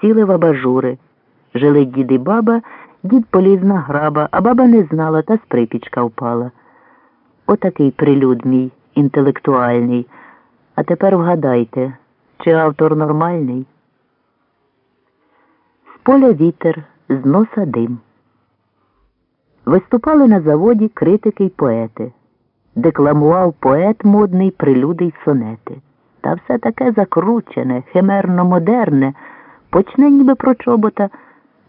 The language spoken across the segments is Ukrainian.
сіли в абажури. Жили дід і баба, дід поліз на граба, а баба не знала, та з припічка впала. Отакий прилюд мій, інтелектуальний. А тепер вгадайте, чи автор нормальний? З поля вітер, з носа дим. Виступали на заводі критики й поети. Декламував поет модний прилюди й сонети. Та все таке закручене, химерно модерне, почне ніби про чобота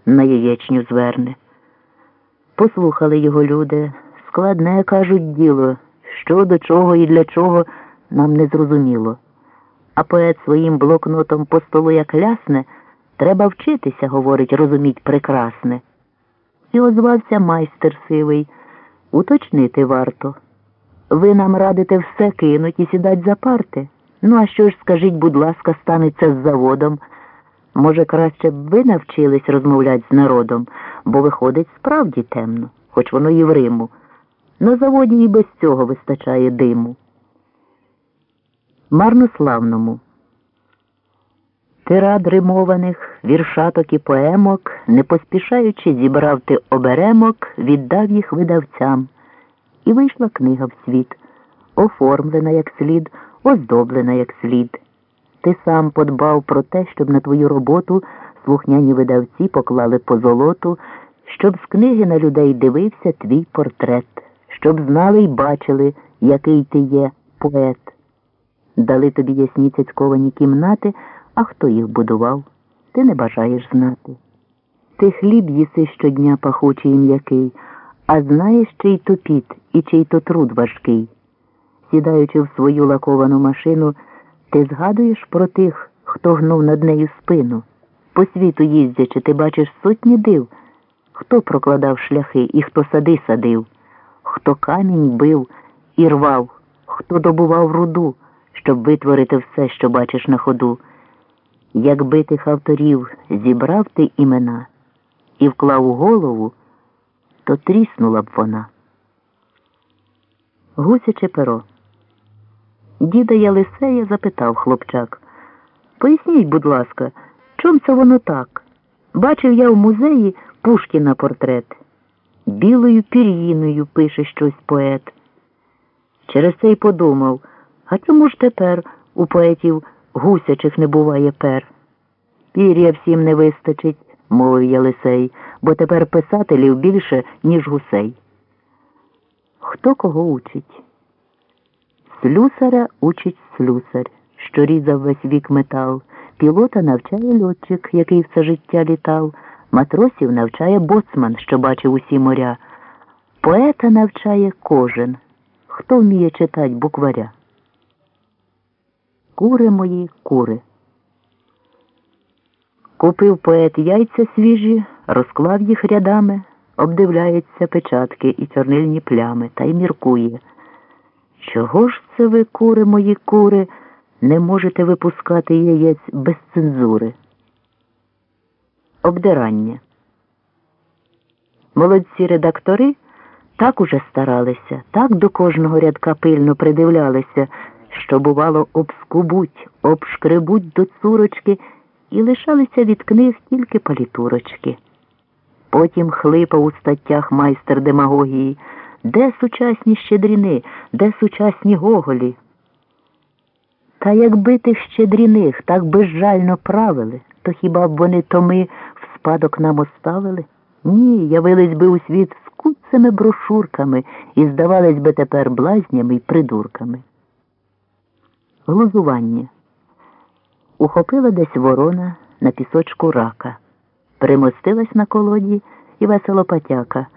на яєчню зверне. Послухали його люди, складне, кажуть, діло, що до чого і для чого нам не зрозуміло. А поет своїм блокнотом по столу як лясне, треба вчитися, говорить, розуміть прекрасне. І озвався майстер сивий. Уточнити варто. Ви нам радите все кинуть і сідать за парти. Ну, а що ж, скажіть, будь ласка, станеться з заводом? Може, краще б ви навчились розмовляти з народом, бо виходить справді темно, хоч воно і в Риму. На заводі і без цього вистачає диму. Марнославному. Тирад римованих, віршаток і поемок, не поспішаючи зібрав ти оберемок, віддав їх видавцям. І вийшла книга в світ, оформлена як слід, оздоблена як слід. Ти сам подбав про те, щоб на твою роботу слухняні видавці поклали по золоту, щоб з книги на людей дивився твій портрет, щоб знали й бачили, який ти є поет. Дали тобі ясні цяцьковані кімнати, а хто їх будував, ти не бажаєш знати. Ти хліб їси щодня пахучий і м'який, а знаєш, чий то піт і чий то труд важкий. Сідаючи в свою лаковану машину, ти згадуєш про тих, хто гнув над нею спину. По світу їздячи, ти бачиш сотні див, хто прокладав шляхи і хто сади садив, хто камінь бив і рвав, хто добував руду, щоб витворити все, що бачиш на ходу. Якби тих авторів зібрав ти імена і вклав у голову, то тріснула б вона. Гусяче перо. Діда Ялисея запитав хлопчак. Поясніть, будь ласка, чом це воно так? Бачив я в музеї Пушкіна портрет. Білою пір'їною пише щось поет. Через це й подумав, а чому ж тепер у поетів гусячих не буває пер? Пір'я всім не вистачить, мовив Ялисей, бо тепер писателів більше, ніж гусей. Хто кого учить? Слюсаря учить слюсар, що різав весь вік метал, пілота навчає льотчик, який все життя літав, матросів навчає боцман, що бачив усі моря, поета навчає кожен, хто вміє читати букваря. Кури мої кури. Купив поет яйця свіжі, розклав їх рядами, обдивляється печатки і чорнильні плями та й міркує. Чого ж це ви, кури мої кури, не можете випускати яєць без цензури? Обдирання. Молодці редактори так уже старалися, так до кожного рядка пильно придивлялися, що, бувало, обскубуть, обшкребуть до цурочки і лишалися від книг тільки палітурочки. Потім хлипав у статтях майстер демагогії. Де сучасні щедріни, де сучасні гоголі? Та якби тих щедріних так безжально правили, то хіба б вони томи в спадок нам оставили? Ні, явились би у світ з куцими брошурками і здавались би тепер блазнями й придурками. Глузування. Ухопила десь ворона на пісочку рака, примостилась на колоді і весело потяка.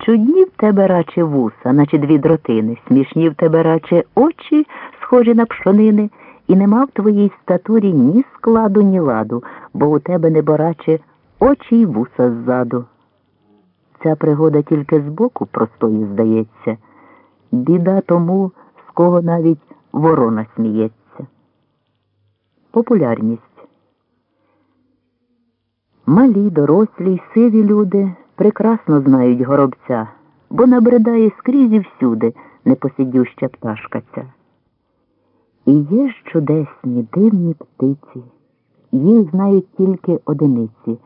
Чудні в тебе раче вуса, наче дві дротини, смішні в тебе раче очі, схожі на пшонини, і нема в твоїй статурі ні складу, ні ладу, бо у тебе не бораче очі й вуса ззаду. Ця пригода тільки збоку простою здається. Біда тому, з кого навіть ворона сміється. Популярність. Малі, дорослі сиві люди прекрасно знають горобця, бо набридає скрізь і всюди непосидюща пташка ця. І є ж чудесні, дивні птиці, їх знають тільки одиниці.